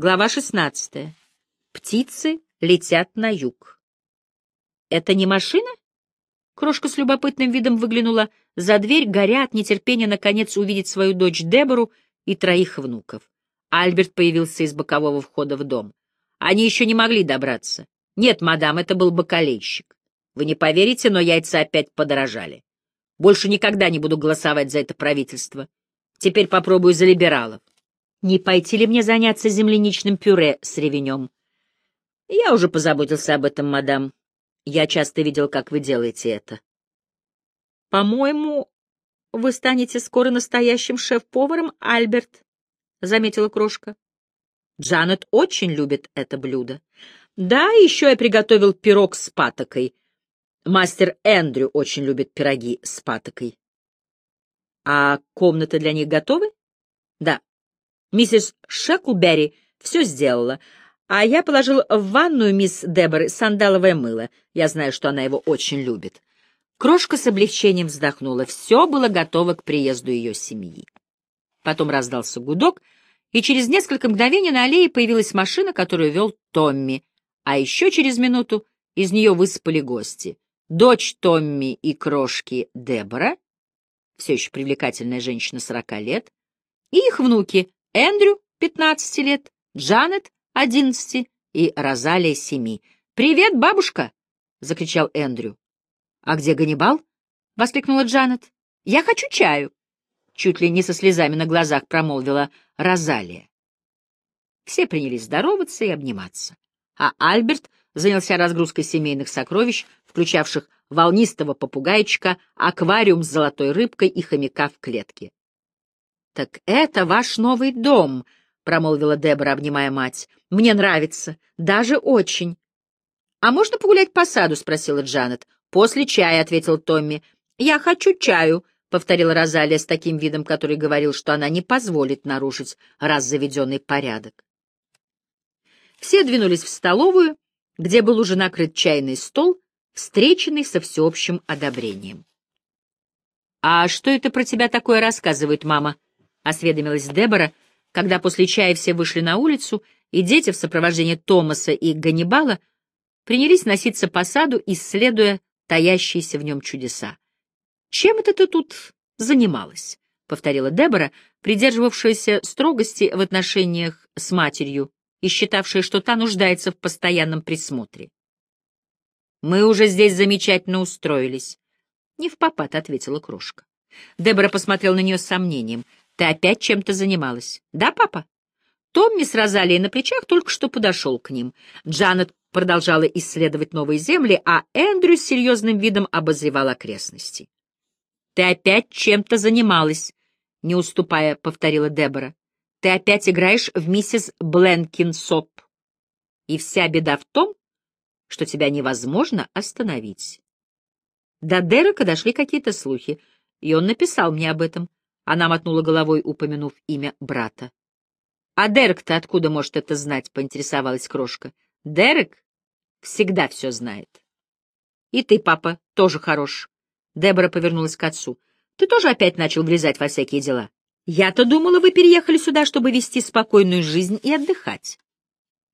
Глава 16. Птицы летят на юг. «Это не машина?» Крошка с любопытным видом выглянула за дверь, горя от нетерпения наконец увидеть свою дочь Дебору и троих внуков. Альберт появился из бокового входа в дом. Они еще не могли добраться. Нет, мадам, это был бакалейщик. Вы не поверите, но яйца опять подорожали. Больше никогда не буду голосовать за это правительство. Теперь попробую за либералов. Не пойти ли мне заняться земляничным пюре с ревенем? Я уже позаботился об этом, мадам. Я часто видел, как вы делаете это. По-моему, вы станете скоро настоящим шеф-поваром, Альберт, — заметила крошка. Джанет очень любит это блюдо. Да, еще я приготовил пирог с патокой. Мастер Эндрю очень любит пироги с патокой. А комнаты для них готовы? Да. Миссис Шеклберри все сделала, а я положил в ванную мисс Деборы сандаловое мыло. Я знаю, что она его очень любит. Крошка с облегчением вздохнула. Все было готово к приезду ее семьи. Потом раздался гудок, и через несколько мгновений на аллее появилась машина, которую вел Томми, а еще через минуту из нее высыпали гости. Дочь Томми и крошки Дебора, все еще привлекательная женщина сорока лет, и их внуки Эндрю, 15 лет, Джанет, 11 и Розалия, 7. «Привет, бабушка!» — закричал Эндрю. «А где Ганнибал?» — воскликнула Джанет. «Я хочу чаю!» — чуть ли не со слезами на глазах промолвила Розалия. Все принялись здороваться и обниматься, а Альберт занялся разгрузкой семейных сокровищ, включавших волнистого попугайчика, аквариум с золотой рыбкой и хомяка в клетке. «Так это ваш новый дом», — промолвила Дебора, обнимая мать. «Мне нравится, даже очень». «А можно погулять по саду?» — спросила Джанет. «После чая», — ответил Томми. «Я хочу чаю», — повторила Розалия с таким видом, который говорил, что она не позволит нарушить раз заведенный порядок. Все двинулись в столовую, где был уже накрыт чайный стол, встреченный со всеобщим одобрением. «А что это про тебя такое рассказывает мама?» — осведомилась Дебора, когда после чая все вышли на улицу, и дети в сопровождении Томаса и Ганнибала принялись носиться по саду, исследуя таящиеся в нем чудеса. «Чем это ты тут занималась?» — повторила Дебора, придерживавшаяся строгости в отношениях с матерью и считавшая, что та нуждается в постоянном присмотре. «Мы уже здесь замечательно устроились», — не в попад ответила крошка. Дебора посмотрел на нее с сомнением — ты опять чем-то занималась. Да, папа? Томми с Розалией на плечах только что подошел к ним. Джанет продолжала исследовать новые земли, а Эндрю с серьезным видом обозревал окрестности. «Ты опять чем-то занималась», — не уступая, повторила Дебора. «Ты опять играешь в миссис Бленкинсоп. И вся беда в том, что тебя невозможно остановить». До Дерека дошли какие-то слухи, и он написал мне об этом. Она мотнула головой, упомянув имя брата. «А Дерек-то откуда может это знать?» — поинтересовалась крошка. «Дерек всегда все знает». «И ты, папа, тоже хорош». Дебора повернулась к отцу. «Ты тоже опять начал влезать во всякие дела? Я-то думала, вы переехали сюда, чтобы вести спокойную жизнь и отдыхать».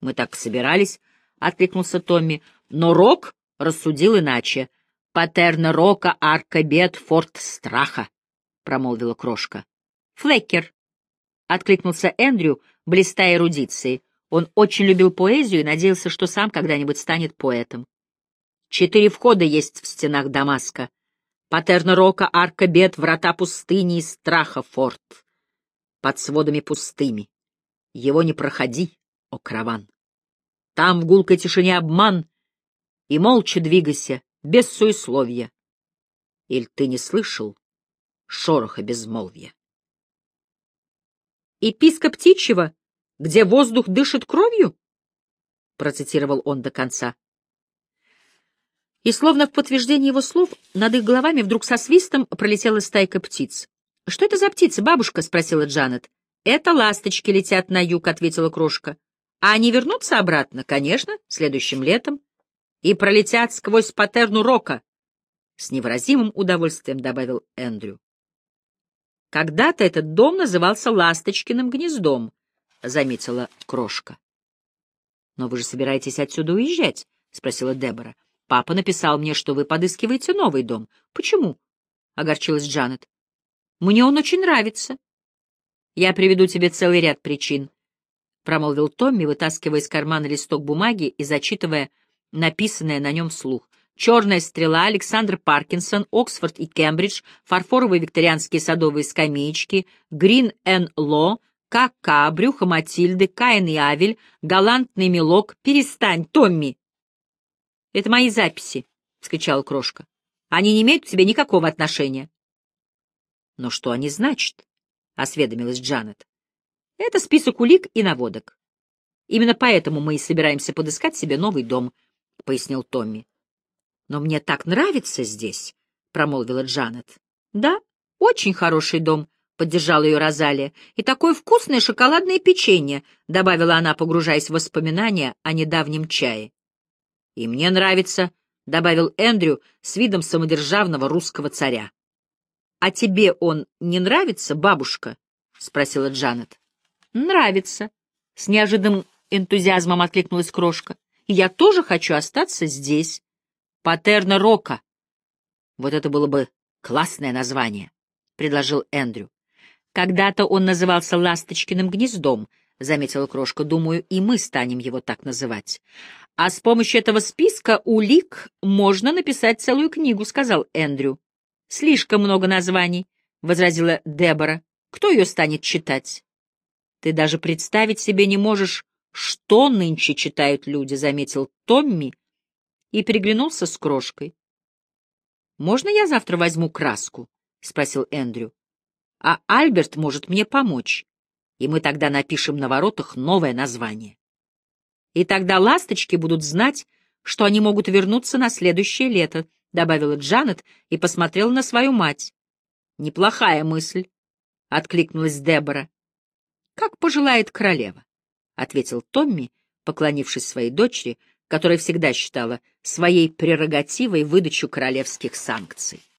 «Мы так собирались», — откликнулся Томми. «Но Рок рассудил иначе. Патерна Рока, арка бед, форт страха. — промолвила крошка. «Флеккер», — откликнулся Эндрю, блистая эрудицией. Он очень любил поэзию и надеялся, что сам когда-нибудь станет поэтом. Четыре входа есть в стенах Дамаска. Патерна Рока, Арка Бед, Врата пустыни и Страха Форт. Под сводами пустыми. Его не проходи, о караван. Там в гулкой тишине обман, и молча двигайся, без суесловия. Иль ты не слышал, шороха безмолвия. «Епископ Птичьего, где воздух дышит кровью?» — процитировал он до конца. И словно в подтверждение его слов, над их головами вдруг со свистом пролетела стайка птиц. «Что это за птицы, бабушка?» — спросила Джанет. «Это ласточки летят на юг», — ответила крошка. «А они вернутся обратно?» «Конечно, следующим летом. И пролетят сквозь патерну рока», — с невыразимым удовольствием добавил Эндрю. Когда-то этот дом назывался Ласточкиным гнездом. заметила крошка. «Но вы же собираетесь отсюда уезжать?» — спросила Дебора. «Папа написал мне, что вы подыскиваете новый дом. Почему?» — огорчилась Джанет. «Мне он очень нравится». «Я приведу тебе целый ряд причин», — промолвил Томми, вытаскивая из кармана листок бумаги и зачитывая написанное на нем вслух. «Черная стрела», Александр Паркинсон, Оксфорд и Кембридж, фарфоровые викторианские садовые скамеечки, Грин эн Ло, Кака, Брюхо Матильды, Каин и Авель, Галантный мелок. Перестань, Томми! Это мои записи, — вскричала Крошка. Они не имеют к тебе никакого отношения. Но что они значат? — осведомилась Джанет. Это список улик и наводок. Именно поэтому мы и собираемся подыскать себе новый дом, — пояснил Томми. Но мне так нравится здесь, — промолвила Джанет. Да, очень хороший дом, — поддержала ее Розалия. — И такое вкусное шоколадное печенье, — добавила она, погружаясь в воспоминания о недавнем чае. — И мне нравится, — добавил Эндрю с видом самодержавного русского царя. — А тебе он не нравится, бабушка? — спросила Джанет. — Нравится, — с неожиданным энтузиазмом откликнулась крошка. — Я тоже хочу остаться здесь. Патерна Рока. Вот это было бы классное название, — предложил Эндрю. Когда-то он назывался «Ласточкиным гнездом», — заметила крошка. Думаю, и мы станем его так называть. А с помощью этого списка улик можно написать целую книгу, — сказал Эндрю. Слишком много названий, — возразила Дебора. Кто ее станет читать? Ты даже представить себе не можешь, что нынче читают люди, — заметил Томми и приглянулся с крошкой. «Можно я завтра возьму краску?» — спросил Эндрю а Альберт может мне помочь, и мы тогда напишем на воротах новое название. И тогда ласточки будут знать, что они могут вернуться на следующее лето, — добавила Джанет и посмотрела на свою мать. — Неплохая мысль, — откликнулась Дебора. — Как пожелает королева, — ответил Томми, поклонившись своей дочери, которая всегда считала своей прерогативой выдачу королевских санкций.